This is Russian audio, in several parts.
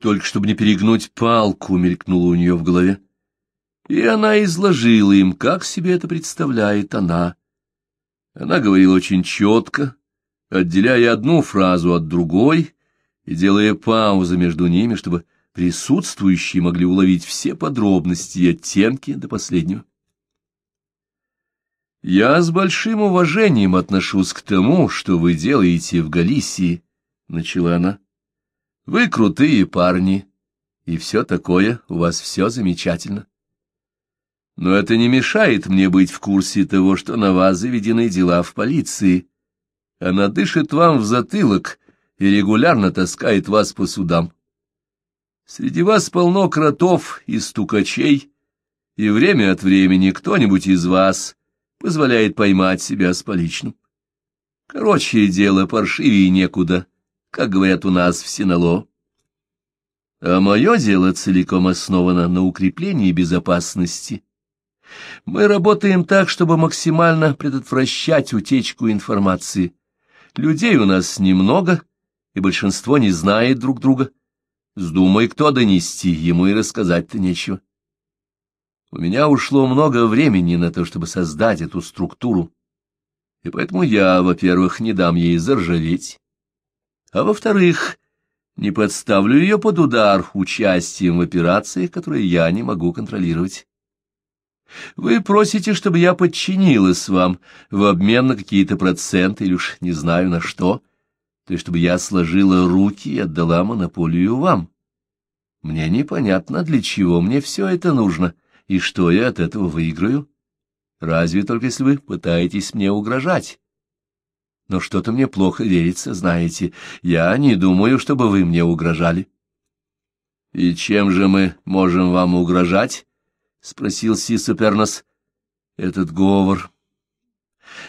Только чтобы не перегнуть палку, мелькнуло у нее в голове. И она изложила им, как себе это представляет она. Она говорила очень четко, отделяя одну фразу от другой и делая паузы между ними, чтобы присутствующие могли уловить все подробности и оттенки до последнего. «Я с большим уважением отношусь к тому, что вы делаете в Галисии», — начала она. «Вы крутые парни, и все такое, у вас все замечательно. Но это не мешает мне быть в курсе того, что на вас заведены дела в полиции. Она дышит вам в затылок и регулярно таскает вас по судам. Среди вас полно кротов и стукачей, и время от времени кто-нибудь из вас позволяет поймать себя с поличным. Короче, дело паршивее некуда, как говорят у нас в Синало. А мое дело целиком основано на укреплении безопасности. Мы работаем так, чтобы максимально предотвращать утечку информации. Людей у нас немного, и большинство не знает друг друга. Вздумай, кто донести, ему и рассказать-то нечего. У меня ушло много времени на то, чтобы создать эту структуру, и поэтому я, во-первых, не дам ей заржаветь, а во-вторых, не подставлю ее под удар участием в операциях, которые я не могу контролировать. Вы просите, чтобы я подчинилась вам в обмен на какие-то проценты или уж не знаю на что, то есть чтобы я сложила руки и отдала монополию вам. Мне непонятно, для чего мне все это нужно — и что я от этого выиграю? Разве только если вы пытаетесь мне угрожать. Но что-то мне плохо верится, знаете. Я не думаю, чтобы вы мне угрожали. — И чем же мы можем вам угрожать? — спросил Сисупернос. — Этот говор.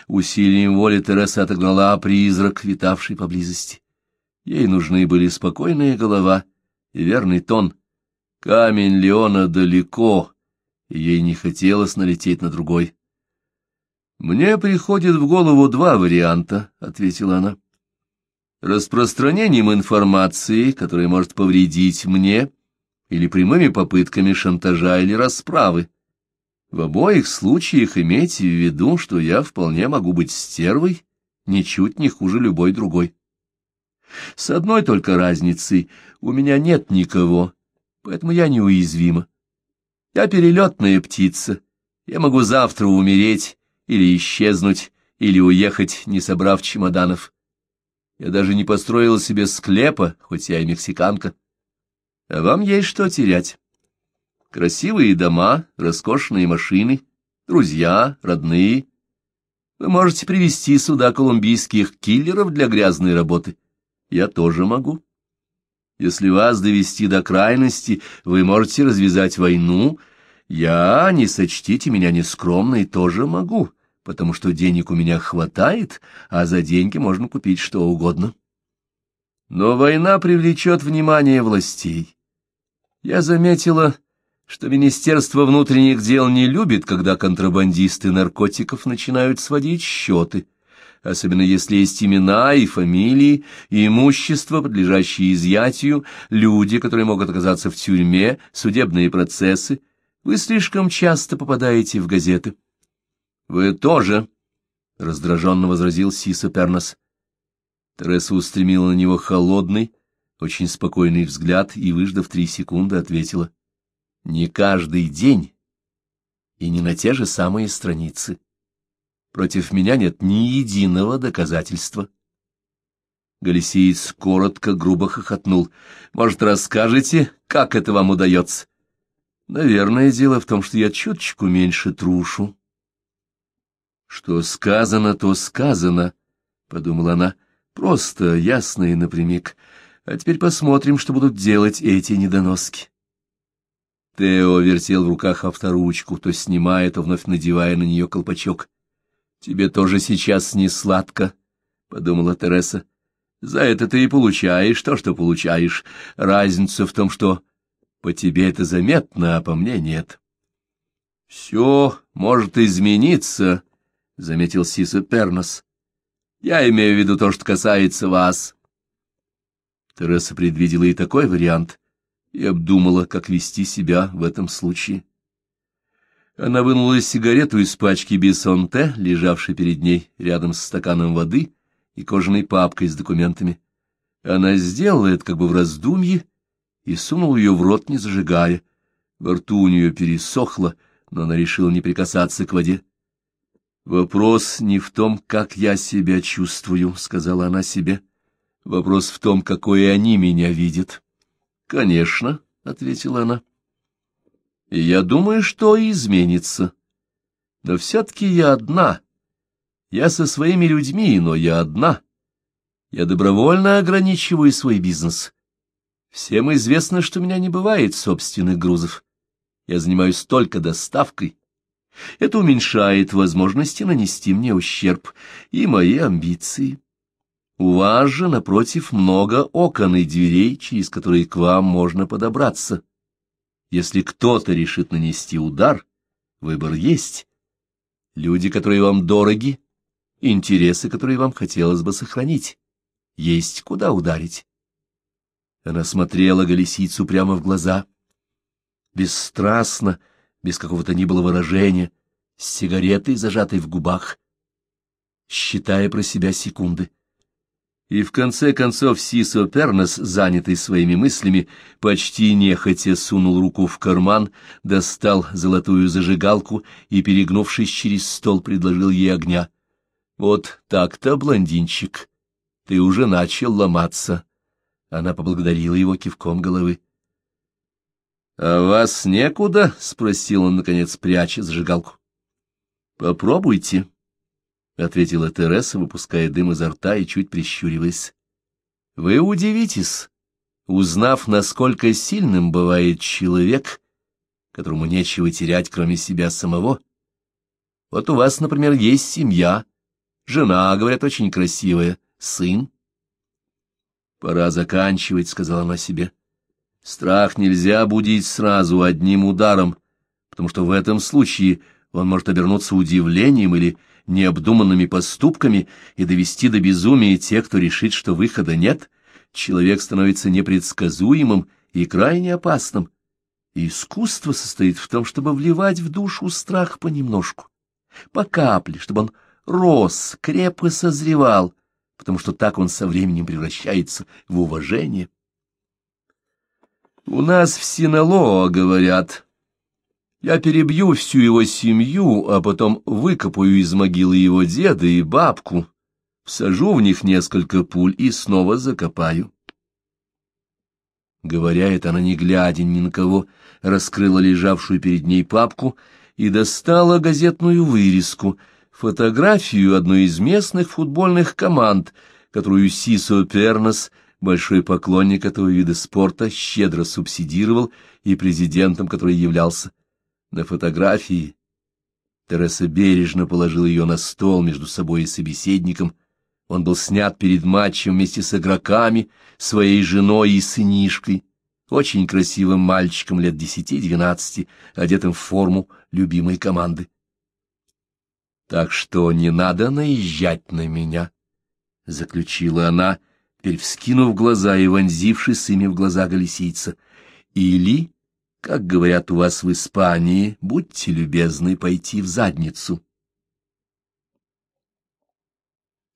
Усилием воли Тереса отогнала призрак, витавший поблизости. Ей нужны были спокойная голова и верный тон. Камень Леона далеко, ей не хотелось налететь на другой. «Мне приходит в голову два варианта», — ответила она. «Распространением информации, которая может повредить мне, или прямыми попытками шантажа или расправы. В обоих случаях имейте в виду, что я вполне могу быть стервой, ничуть не хуже любой другой. С одной только разницей — у меня нет никого, поэтому я неуязвима. Я перелетная птица. Я могу завтра умереть или исчезнуть, или уехать, не собрав чемоданов. Я даже не построила себе склепа, хоть я и мексиканка. А вам есть что терять. Красивые дома, роскошные машины, друзья, родные. Вы можете привести сюда колумбийских киллеров для грязной работы. Я тоже могу. Если вас довести до крайности, вы можете развязать войну. Я, не сочтите меня нескромной, тоже могу, потому что денег у меня хватает, а за деньги можно купить что угодно. Но война привлечет внимание властей. Я заметила, что Министерство внутренних дел не любит, когда контрабандисты наркотиков начинают сводить счеты особенно если есть имена и фамилии, и имущество, подлежащее изъятию, люди, которые могут оказаться в тюрьме, судебные процессы, вы слишком часто попадаете в газеты. — Вы тоже, — раздраженно возразил Сиса Пернос. Тереса устремила на него холодный, очень спокойный взгляд и, выждав три секунды, ответила. — Не каждый день и не на те же самые страницы. Против меня нет ни единого доказательства. Галисиец коротко, грубо хохотнул. Может, расскажете, как это вам удается? Наверное, дело в том, что я чуточку меньше трушу. Что сказано, то сказано, — подумала она, — просто, ясно и напрямик. А теперь посмотрим, что будут делать эти недоноски. Тео вертел в руках авторучку, то снимая, то вновь надевая на нее колпачок. Тебе тоже сейчас не сладко, — подумала Тереса. За это ты и получаешь то, что получаешь. Разница в том, что по тебе это заметно, а по мне нет. — Все может измениться, — заметил Сиса Пернос. — Я имею в виду то, что касается вас. Тереса предвидела и такой вариант, и обдумала, как вести себя в этом случае. Она вынула сигарету из пачки бисонте, лежавшей перед ней рядом с стаканом воды и кожаной папкой с документами. Она сделала это как бы в раздумье и сунула ее в рот, не зажигая. Во рту у нее пересохло, но она решила не прикасаться к воде. «Вопрос не в том, как я себя чувствую», — сказала она себе. «Вопрос в том, какой они меня видят». «Конечно», — ответила она. «И я думаю, что изменится. Но все-таки я одна. Я со своими людьми, но я одна. Я добровольно ограничиваю свой бизнес. Всем известно, что у меня не бывает собственных грузов. Я занимаюсь только доставкой. Это уменьшает возможности нанести мне ущерб и мои амбиции. У вас же, напротив, много окон и дверей, через которые к вам можно подобраться. Если кто-то решит нанести удар, выбор есть. Люди, которые вам дороги, интересы, которые вам хотелось бы сохранить. Есть куда ударить. Она смотрела Галисийцу прямо в глаза. Бесстрастно, без какого-то ни было выражения, с сигаретой, зажатой в губах, считая про себя секунды. И в конце концов Сисо Пернес, занятый своими мыслями, почти нехотя сунул руку в карман, достал золотую зажигалку и, перегнувшись через стол, предложил ей огня. «Вот так-то, блондинчик, ты уже начал ломаться». Она поблагодарила его кивком головы. — А вас некуда? — спросил он, наконец, пряча зажигалку. — Попробуйте, — ответила Тереса, выпуская дым изо рта и чуть прищуриваясь. — Вы удивитесь, узнав, насколько сильным бывает человек, которому нечего терять, кроме себя самого. Вот у вас, например, есть семья, жена, говорят, очень красивая, сын. — Пора заканчивать, — сказала она себе. — Страх нельзя будить сразу одним ударом, потому что в этом случае он может обернуться удивлением или необдуманными поступками и довести до безумия тех, кто решит, что выхода нет. Человек становится непредсказуемым и крайне опасным. Искусство состоит в том, чтобы вливать в душу страх понемножку, по капле, чтобы он рос, крепко созревал, потому что так он со временем превращается в уважение. У нас в Синалоа говорят, я перебью всю его семью, а потом выкопаю из могилы его деда и бабку, всажу в них несколько пуль и снова закопаю. Говоря это, она, не глядя ни на кого, раскрыла лежавшую перед ней папку и достала газетную вырезку, фотографию одной из местных футбольных команд, которую Сисо Пернос большой поклонник этого вида спорта, щедро субсидировал и президентом, который являлся. На фотографии Тереса бережно положила ее на стол между собой и собеседником. Он был снят перед матчем вместе с игроками, своей женой и сынишкой, очень красивым мальчиком лет десяти-двенадцати, одетым в форму любимой команды. «Так что не надо наезжать на меня», — заключила она, — теперь вскинув глаза и вонзившись ими в глаза галисийца. Или, как говорят у вас в Испании, будьте любезны пойти в задницу.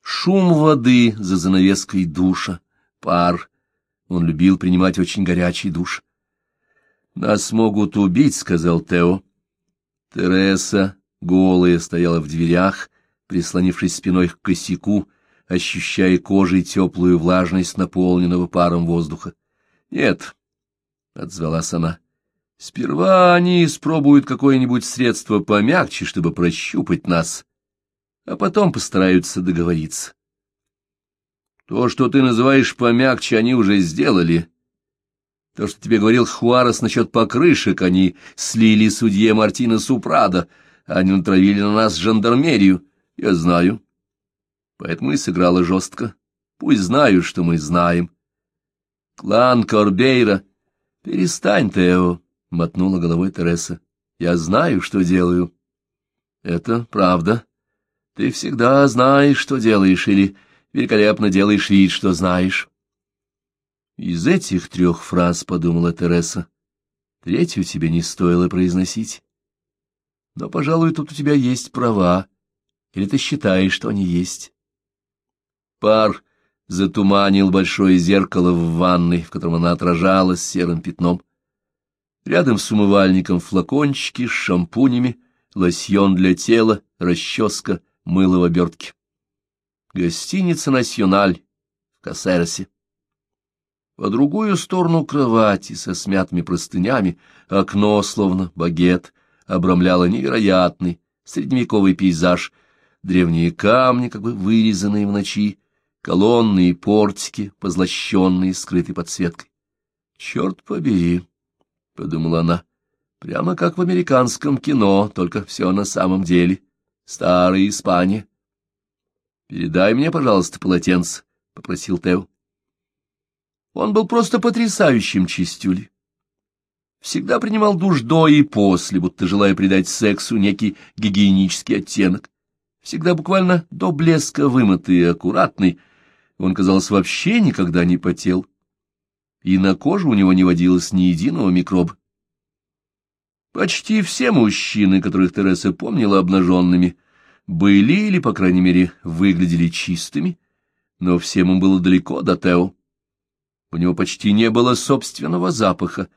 Шум воды за занавеской душа, пар. Он любил принимать очень горячий душ. «Нас могут убить», — сказал Тео. Тереса, голая, стояла в дверях, прислонившись спиной к косяку, ощущая кожей теплую влажность наполненного паром воздуха. — Нет, — отзвалась она, — сперва они испробуют какое-нибудь средство помягче, чтобы прощупать нас, а потом постараются договориться. То, что ты называешь помягче, они уже сделали. То, что тебе говорил Хуарес насчет покрышек, они слили судье Мартина Супрада, они натравили на нас жандармерию. Я знаю. Поэтому и сыграла жестко. Пусть знают, что мы знаем. Клан Корбейра. Перестань, Тео, — мотнула головой Тереса. Я знаю, что делаю. Это правда. Ты всегда знаешь, что делаешь, или великолепно делаешь вид, что знаешь. Из этих трех фраз, — подумала Тереса, — третью тебе не стоило произносить. Но, пожалуй, тут у тебя есть права, или ты считаешь, что они есть. Пар затуманил большое зеркало в ванной, в котором она отражалась серым пятном. Рядом с умывальником флакончики с шампунями, лосьон для тела, расческа, мыло в обертке. Гостиница «Националь» в Кассерсе. По другую сторону кровати со смятыми простынями окно, словно багет, обрамляло невероятный средневековый пейзаж, древние камни, как бы вырезанные в ночи, колонны и портики, позлощенные скрытой подсветкой. «Черт побери!» — подумала она. «Прямо как в американском кино, только все на самом деле. Старая Испания». «Передай мне, пожалуйста, полотенце», — попросил Тео. Он был просто потрясающим чистюли. Всегда принимал душ до и после, будто желая придать сексу некий гигиенический оттенок. Всегда буквально до блеска вымытый и аккуратный, он, казалось, вообще никогда не потел, и на коже у него не водилось ни единого микроба. Почти все мужчины, которых Тереса помнила обнаженными, были или, по крайней мере, выглядели чистыми, но всем им было далеко до Тео. У него почти не было собственного запаха,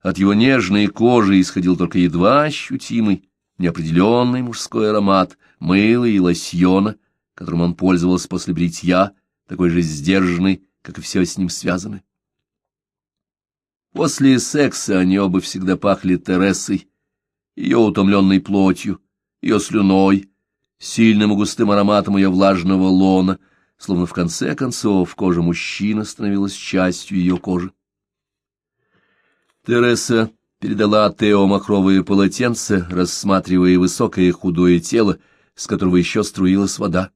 от его нежной кожи исходил только едва ощутимый, неопределенный мужской аромат мыла и лосьона, которым он пользовался после бритья, такой же сдержанный, как и все с ним связано. После секса они оба всегда пахли Тересой, ее утомленной плотью, ее слюной, сильным и густым ароматом ее влажного лона, словно в конце концов кожа мужчины становилась частью ее кожи. Тереса передала Тео махровое полотенце, рассматривая высокое худое тело, с которого еще струилась вода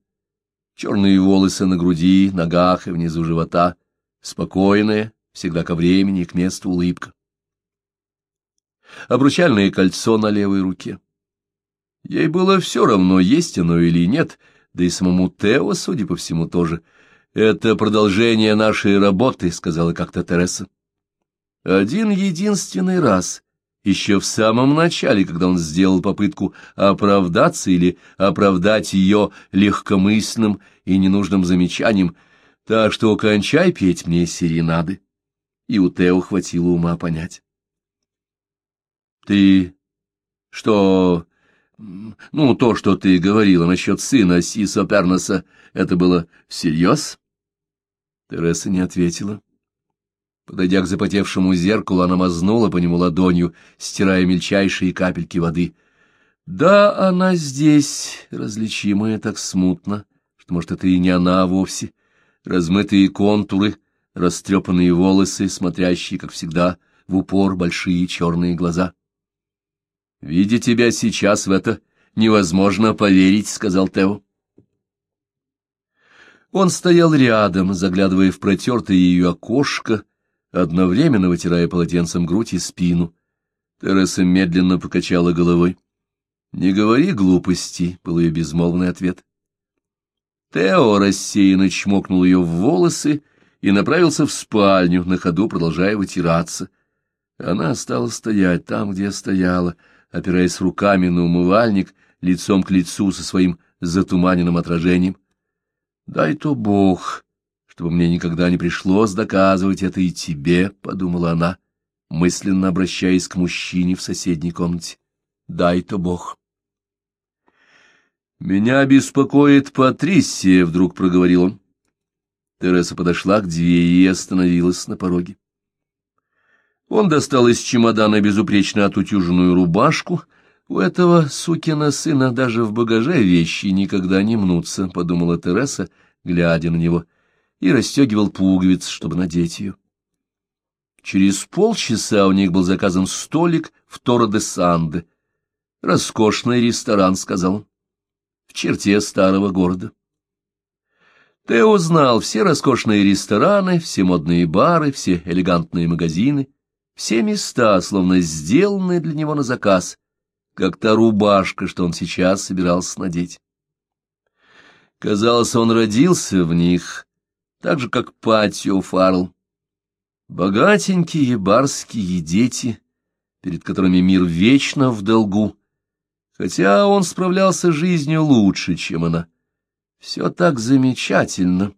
черные волосы на груди, ногах и внизу живота, спокойная, всегда ко времени и к месту улыбка. Обручальное кольцо на левой руке. Ей было все равно, есть оно или нет, да и самому Тео, судя по всему, тоже. «Это продолжение нашей работы», — сказала как-то Тереса. Один единственный раз еще в самом начале, когда он сделал попытку оправдаться или оправдать ее легкомысленным и ненужным замечанием, так что кончай петь мне серенады. И у Тео хватило ума понять. Ты что... Ну, то, что ты говорила насчет сына Сисо Перноса, это было всерьез? Тереса не ответила. Подойдя к запотевшему зеркалу, она мазнула по нему ладонью, стирая мельчайшие капельки воды. Да, она здесь, различимая так смутно, что, может, это и не она вовсе. Размытые контуры, растрепанные волосы, смотрящие, как всегда, в упор большие черные глаза. «Видя тебя сейчас в это невозможно поверить», — сказал Тео. Он стоял рядом, заглядывая в протертое ее окошко, одновременно вытирая полотенцем грудь и спину. Тереса медленно покачала головой. — Не говори глупости, — был ее безмолвный ответ. Тео рассеянно чмокнул ее в волосы и направился в спальню, на ходу продолжая вытираться. Она стала стоять там, где стояла, опираясь руками на умывальник, лицом к лицу со своим затуманенным отражением. «Дай-то Бог!» Чтобы мне никогда не пришлось доказывать это и тебе, — подумала она, мысленно обращаясь к мужчине в соседней комнате. Дай-то Бог. «Меня беспокоит Патрисия», — вдруг проговорил он. Тереса подошла к двери и остановилась на пороге. Он достал из чемодана безупречно отутюженную рубашку. У этого сукина сына даже в багаже вещи никогда не мнутся, — подумала Тереса, глядя на него. — и расстегивал пуговицы, чтобы надеть ее. Через полчаса у них был заказан столик в Торо-де-Санде. «Роскошный ресторан», — сказал он, — «в черте старого города». Тео знал все роскошные рестораны, все модные бары, все элегантные магазины, все места, словно сделанные для него на заказ, как та рубашка, что он сейчас собирался надеть. Казалось, он родился в них, так же, как Патио Фарл. Богатенькие барские дети, перед которыми мир вечно в долгу, хотя он справлялся жизнью лучше, чем она. Все так замечательно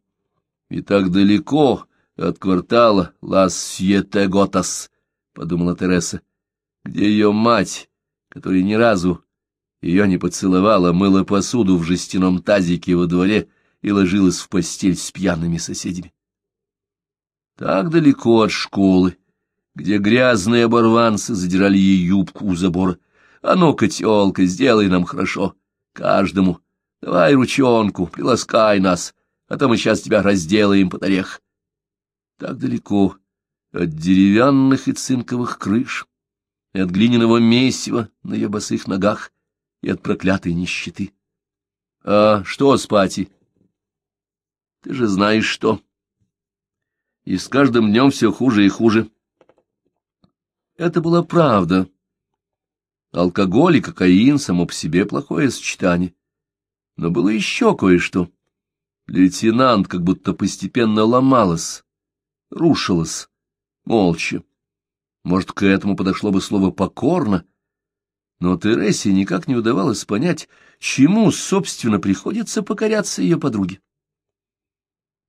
и так далеко от квартала Лас-Сьете-Готас, — подумала Тереса, — где ее мать, которая ни разу ее не поцеловала, мыла посуду в жестяном тазике во дворе и ложилась в постель с пьяными соседями. Так далеко от школы, где грязные оборванцы задирали ей юбку у забора. А ну-ка, тёлка, сделай нам хорошо, каждому. Давай ручонку, приласкай нас, а то мы сейчас тебя разделаем под орех. Так далеко от деревянных и цинковых крыш, и от глиняного месива на ее босых ногах, и от проклятой нищеты. А что с Пати? Ты же знаешь, что. И с каждым днем все хуже и хуже. Это была правда. Алкоголь и кокаин само по себе плохое сочетание. Но было еще кое-что. Лейтенант как будто постепенно ломалась, рушилась, молча. Может, к этому подошло бы слово «покорно», но Тересе никак не удавалось понять, чему, собственно, приходится покоряться ее подруге.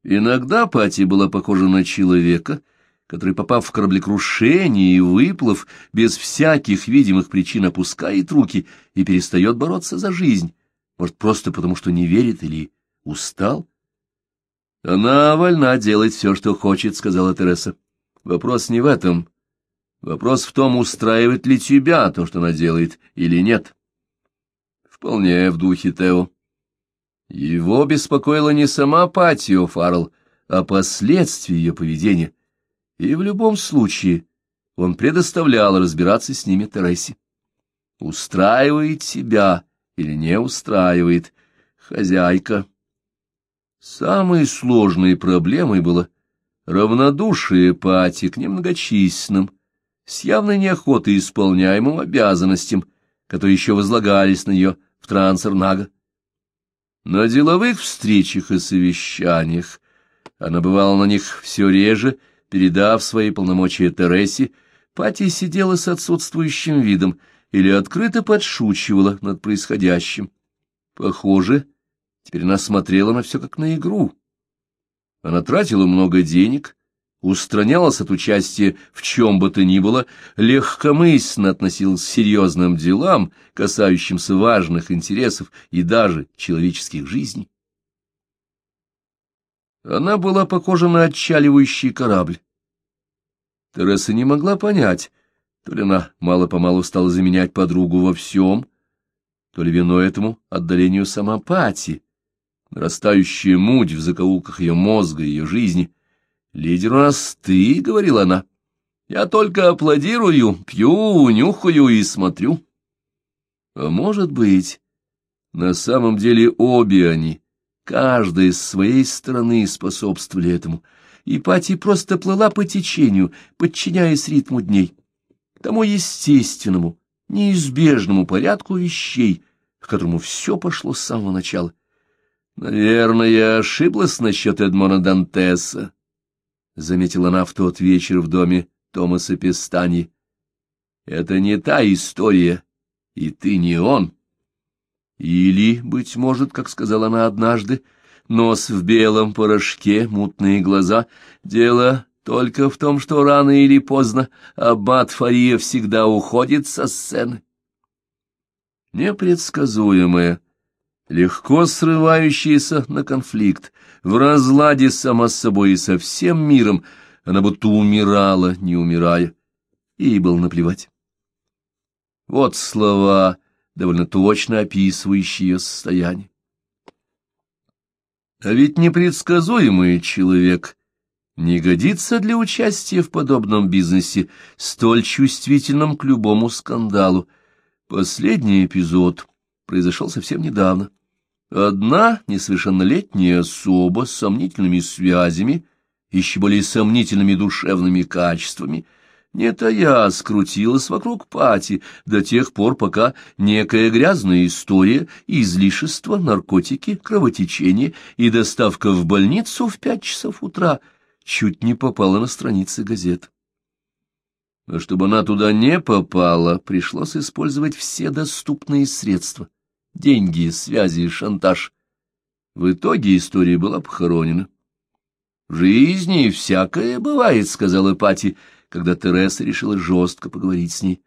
Иногда Пати была похожа на человека, который, попав в кораблекрушение и выплыв, без всяких видимых причин опускает руки и перестает бороться за жизнь, может, просто потому, что не верит или устал? — Она вольна делать все, что хочет, — сказала Тереса. — Вопрос не в этом. Вопрос в том, устраивает ли тебя то, что она делает, или нет. Вполне в духе Тео. Его беспокоила не сама Патио Фаррелл, а последствия ее поведения, и в любом случае он предоставлял разбираться с ними Тересе. Устраивает себя или не устраивает хозяйка. Самой сложной проблемой было равнодушие Пати к немногочисленным, с явной неохотой исполняемым обязанностям, которые еще возлагались на нее в Трансернага. На деловых встречах и совещаниях она бывала на них все реже, передав свои полномочия Тересе, Пати сидела с отсутствующим видом или открыто подшучивала над происходящим. Похоже, теперь она смотрела на все как на игру. Она тратила много денег, устранялась от участия в чем бы то ни было, легкомысленно относилась к серьезным делам, касающимся важных интересов и даже человеческих жизней. Она была похожа на отчаливающий корабль. Тереса не могла понять, то ли она мало-помалу стала заменять подругу во всем, то ли виной этому отдалению сама Пати, нарастающая муть в закоулках ее мозга и ее жизни — «Лидер у нас ты», — говорила она. «Я только аплодирую, пью, нюхаю и смотрю». А может быть, на самом деле обе они, каждая с своей стороны способствовали этому, и Пати просто плыла по течению, подчиняясь ритму дней, тому естественному, неизбежному порядку вещей, к которому все пошло с самого начала. Наверное, я ошиблась насчет Эдмона Дантеса. — заметила она в тот вечер в доме Томаса Пестани. — Это не та история, и ты не он. Или, быть может, как сказала она однажды, нос в белом порошке, мутные глаза. Дело только в том, что рано или поздно аббат Фария всегда уходит со сцены. Непредсказуемое, легко срывающееся на конфликт, в разладе сама с собой и со всем миром, она будто умирала, не умирая. Ей было наплевать. Вот слова, довольно точно описывающие ее состояние. А ведь непредсказуемый человек не годится для участия в подобном бизнесе, столь чувствительном к любому скандалу. Последний эпизод произошел совсем недавно. Одна несовершеннолетняя особа с сомнительными связями, еще более сомнительными душевными качествами, не тая скрутилась вокруг пати до тех пор, пока некая грязная история, излишество, наркотики, кровотечение и доставка в больницу в пять часов утра чуть не попала на страницы газет. Но чтобы она туда не попала, пришлось использовать все доступные средства — деньги, связи, шантаж. В итоге история была похоронена. «В жизни всякое бывает», — сказала Пати, когда Тереса решила жестко поговорить с ней.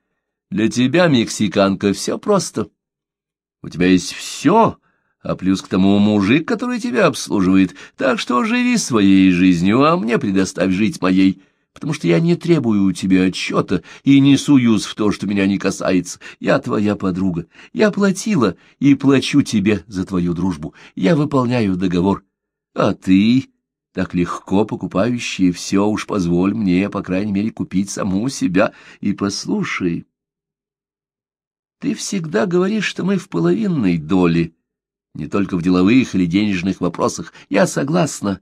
«Для тебя, мексиканка, все просто. У тебя есть все, а плюс к тому мужик, который тебя обслуживает, так что живи своей жизнью, а мне предоставь жить моей» потому что я не требую у тебя отчета и не суюсь в то, что меня не касается. Я твоя подруга. Я платила и плачу тебе за твою дружбу. Я выполняю договор. А ты, так легко покупающая все, уж позволь мне, по крайней мере, купить саму себя. И послушай, ты всегда говоришь, что мы в половинной доле, не только в деловых или денежных вопросах. Я согласна.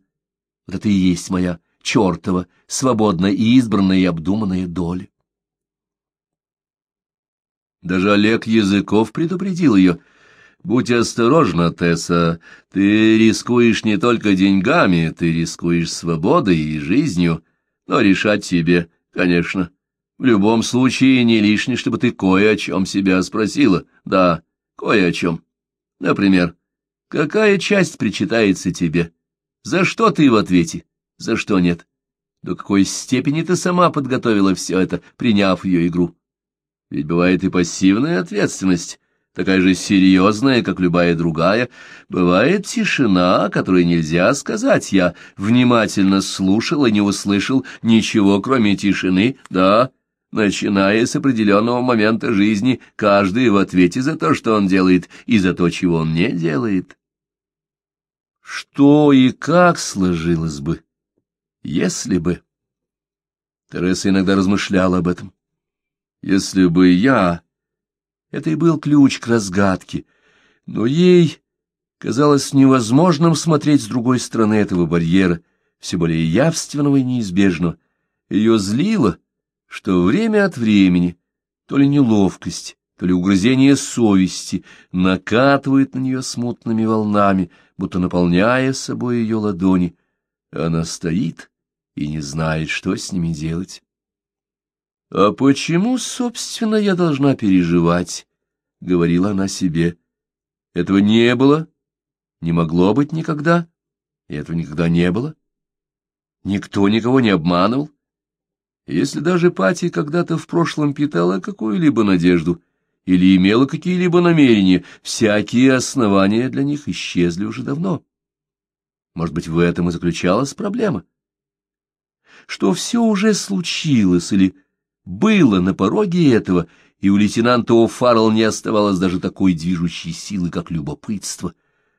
Вот это и есть моя чертова, свободно избранная и обдуманная доля. Даже Олег Языков предупредил ее. «Будь осторожна, Тесса, ты рискуешь не только деньгами, ты рискуешь свободой и жизнью, но решать тебе, конечно. В любом случае не лишне, чтобы ты кое о чем себя спросила. Да, кое о чем. Например, какая часть причитается тебе? За что ты в ответе? За что нет? До какой степени ты сама подготовила все это, приняв ее игру? Ведь бывает и пассивная ответственность, такая же серьезная, как любая другая. Бывает тишина, которой нельзя сказать. Я внимательно слушал и не услышал ничего, кроме тишины. Да, начиная с определенного момента жизни, каждый в ответе за то, что он делает, и за то, чего он не делает. Что и как сложилось бы? Если бы... Тереса иногда размышляла об этом. Если бы я... Это и был ключ к разгадке. Но ей казалось невозможным смотреть с другой стороны этого барьера, все более явственного и неизбежного. Ее злило, что время от времени то ли неловкость, то ли угрызение совести накатывает на нее смутными волнами, будто наполняя собой ее ладони. Она стоит и не знает, что с ними делать. — А почему, собственно, я должна переживать? — говорила она себе. — Этого не было, не могло быть никогда, и этого никогда не было. Никто никого не обманывал. Если даже Пати когда-то в прошлом питала какую-либо надежду или имела какие-либо намерения, всякие основания для них исчезли уже давно. Может быть, в этом и заключалась проблема что все уже случилось или было на пороге этого, и у лейтенанта О'Фаррелл не оставалось даже такой движущей силы, как любопытство.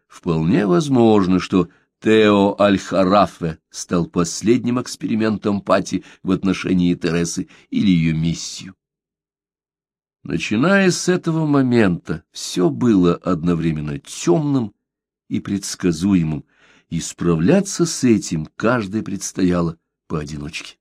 Вполне возможно, что Тео Аль-Харафе стал последним экспериментом Пати в отношении Тересы или ее миссию. Начиная с этого момента, все было одновременно темным и предсказуемым, и справляться с этим каждой предстояло поодиночке.